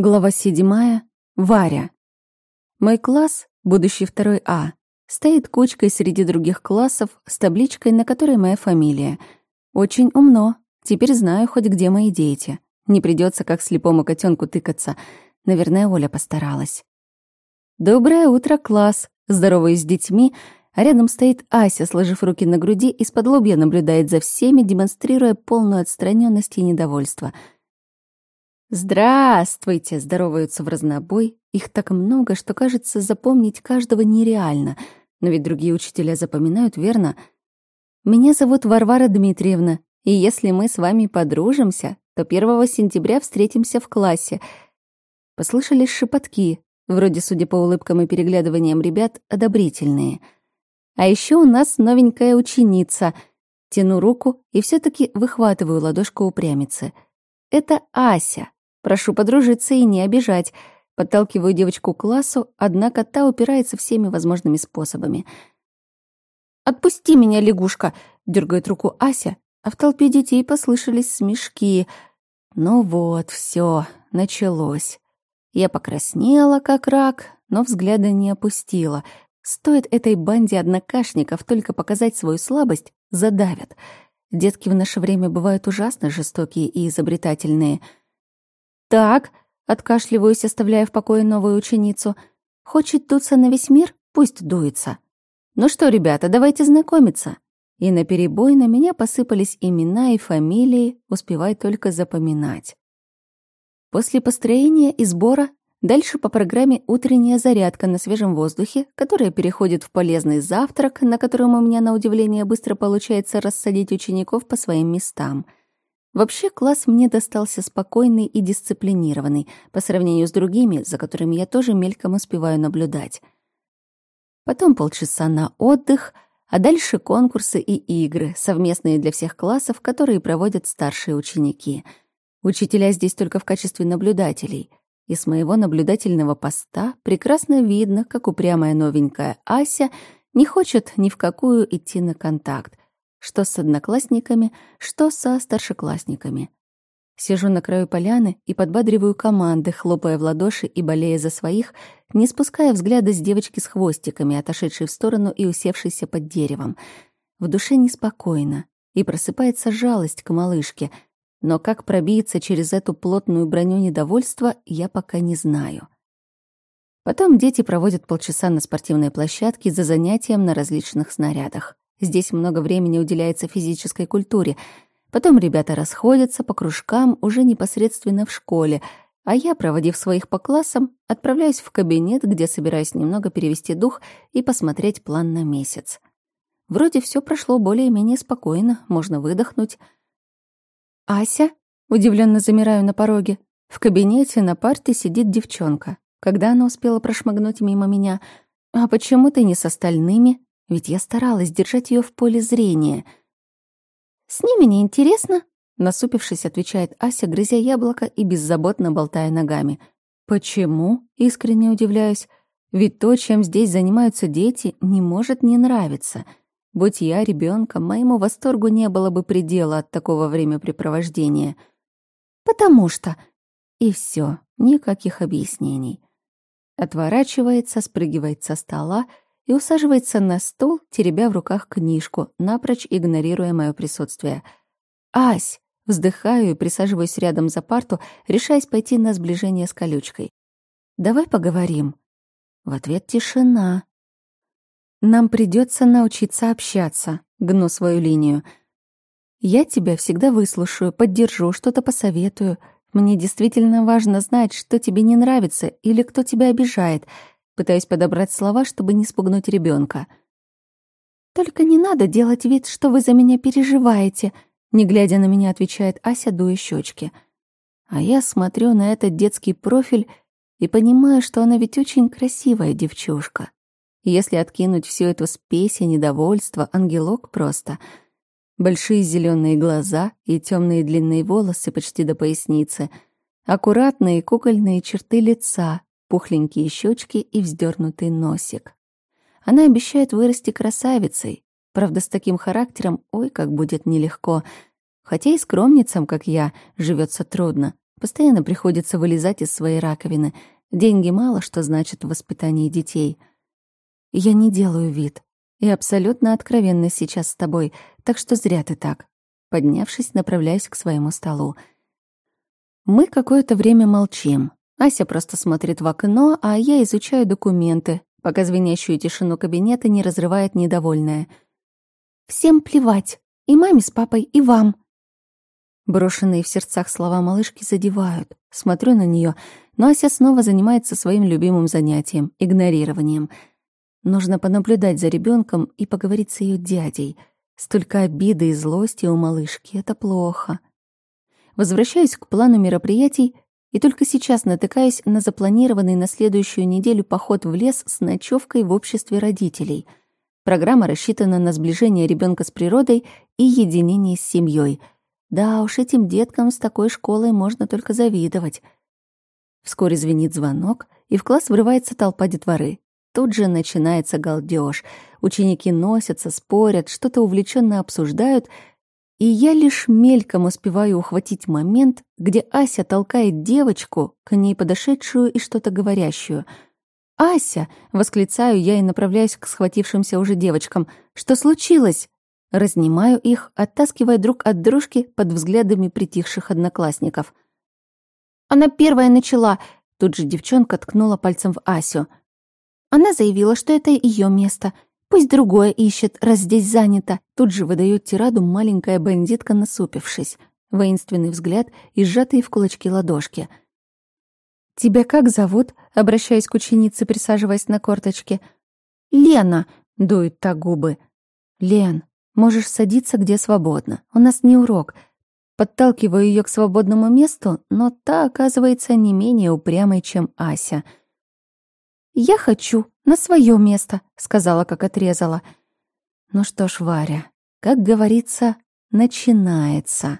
Глава седьмая. Варя. Мой класс, будущий второй А, стоит кучкой среди других классов с табличкой, на которой моя фамилия. Очень умно. Теперь знаю хоть где мои дети. Не придется как слепому котенку тыкаться. Наверное, Оля постаралась. Доброе утро, класс. Здороваюсь с детьми, а рядом стоит Ася, сложив руки на груди, из-под лобья наблюдает за всеми, демонстрируя полную отстраненность и недовольство — «Здравствуйте!» — здороваются в разнобой. Их так много, что, кажется, запомнить каждого нереально. Но ведь другие учителя запоминают, верно? «Меня зовут Варвара Дмитриевна, и если мы с вами подружимся, то 1 сентября встретимся в классе». Послышались шепотки, вроде, судя по улыбкам и переглядываниям ребят, одобрительные. «А еще у нас новенькая ученица». Тяну руку и все таки выхватываю ладошку упрямицы. «Это Ася». Прошу подружиться и не обижать. Подталкиваю девочку к классу, однако та упирается всеми возможными способами. «Отпусти меня, лягушка!» — дергает руку Ася, а в толпе детей послышались смешки. Ну вот, все, началось. Я покраснела, как рак, но взгляда не опустила. Стоит этой банде однокашников только показать свою слабость, задавят. Детки в наше время бывают ужасно жестокие и изобретательные — «Так», — откашливаюсь, оставляя в покое новую ученицу, «хочет дуться на весь мир? Пусть дуется». «Ну что, ребята, давайте знакомиться». И на перебой на меня посыпались имена и фамилии, успевай только запоминать. После построения и сбора дальше по программе утренняя зарядка на свежем воздухе, которая переходит в полезный завтрак, на котором у меня, на удивление, быстро получается рассадить учеников по своим местам — Вообще, класс мне достался спокойный и дисциплинированный по сравнению с другими, за которыми я тоже мельком успеваю наблюдать. Потом полчаса на отдых, а дальше конкурсы и игры, совместные для всех классов, которые проводят старшие ученики. Учителя здесь только в качестве наблюдателей. И с моего наблюдательного поста прекрасно видно, как упрямая новенькая Ася не хочет ни в какую идти на контакт, что с одноклассниками, что со старшеклассниками. Сижу на краю поляны и подбадриваю команды, хлопая в ладоши и болея за своих, не спуская взгляда с девочки с хвостиками, отошедшей в сторону и усевшейся под деревом. В душе неспокойно, и просыпается жалость к малышке, но как пробиться через эту плотную броню недовольства, я пока не знаю. Потом дети проводят полчаса на спортивной площадке за занятием на различных снарядах. Здесь много времени уделяется физической культуре. Потом ребята расходятся по кружкам уже непосредственно в школе, а я, проводив своих по классам, отправляюсь в кабинет, где собираюсь немного перевести дух и посмотреть план на месяц. Вроде все прошло более-менее спокойно, можно выдохнуть. «Ася?» — удивленно замираю на пороге. В кабинете на парте сидит девчонка. Когда она успела прошмыгнуть мимо меня? «А почему ты не с остальными?» Ведь я старалась держать ее в поле зрения. «С ними неинтересно», — насупившись, отвечает Ася, грызя яблоко и беззаботно болтая ногами. «Почему?» — искренне удивляюсь. «Ведь то, чем здесь занимаются дети, не может не нравиться. Будь я ребенком, моему восторгу не было бы предела от такого времяпрепровождения. Потому что...» И все, никаких объяснений. Отворачивается, спрыгивает со стола — и усаживается на стул, теребя в руках книжку, напрочь игнорируя мое присутствие. «Ась!» Вздыхаю и присаживаюсь рядом за парту, решаясь пойти на сближение с колючкой. «Давай поговорим». В ответ тишина. «Нам придется научиться общаться», — гну свою линию. «Я тебя всегда выслушаю, поддержу, что-то посоветую. Мне действительно важно знать, что тебе не нравится или кто тебя обижает пытаясь подобрать слова, чтобы не спугнуть ребенка. «Только не надо делать вид, что вы за меня переживаете», не глядя на меня, отвечает Ася, дуя щечки. А я смотрю на этот детский профиль и понимаю, что она ведь очень красивая девчушка. Если откинуть всю эту спесь и недовольство, ангелок просто. Большие зеленые глаза и темные длинные волосы почти до поясницы, аккуратные кукольные черты лица, пухленькие щечки и вздернутый носик. Она обещает вырасти красавицей, правда, с таким характером, ой, как будет нелегко. Хотя и скромницам, как я, живется трудно. Постоянно приходится вылезать из своей раковины. Деньги мало что значат в воспитании детей. Я не делаю вид. И абсолютно откровенно сейчас с тобой, так что зря ты так. Поднявшись, направляюсь к своему столу. Мы какое-то время молчим. Ася просто смотрит в окно, а я изучаю документы, пока звенящую тишину кабинета не разрывает недовольная. «Всем плевать. И маме с папой, и вам». Брошенные в сердцах слова малышки задевают. Смотрю на нее, но Ася снова занимается своим любимым занятием — игнорированием. Нужно понаблюдать за ребенком и поговорить с ее дядей. Столько обиды и злости у малышки — это плохо. Возвращаюсь к плану мероприятий и только сейчас натыкаюсь на запланированный на следующую неделю поход в лес с ночевкой в обществе родителей. Программа рассчитана на сближение ребенка с природой и единение с семьей. Да уж, этим деткам с такой школой можно только завидовать. Вскоре звенит звонок, и в класс врывается толпа детворы. Тут же начинается галдёж. Ученики носятся, спорят, что-то увлеченно обсуждают — и я лишь мельком успеваю ухватить момент, где Ася толкает девочку, к ней подошедшую и что-то говорящую. «Ася!» — восклицаю я и направляюсь к схватившимся уже девочкам. «Что случилось?» Разнимаю их, оттаскивая друг от дружки под взглядами притихших одноклассников. «Она первая начала!» — тут же девчонка ткнула пальцем в Асю. Она заявила, что это ее место — Пусть другое ищет, раз здесь занято. Тут же выдает тираду маленькая бандитка, насупившись. Воинственный взгляд и сжатые в кулачки ладошки. «Тебя как зовут?» — обращаясь к ученице, присаживаясь на корточке. «Лена!» — дует та губы. «Лен, можешь садиться где свободно. У нас не урок». Подталкиваю ее к свободному месту, но та оказывается не менее упрямой, чем Ася — «Я хочу на свое место», — сказала, как отрезала. Ну что ж, Варя, как говорится, начинается.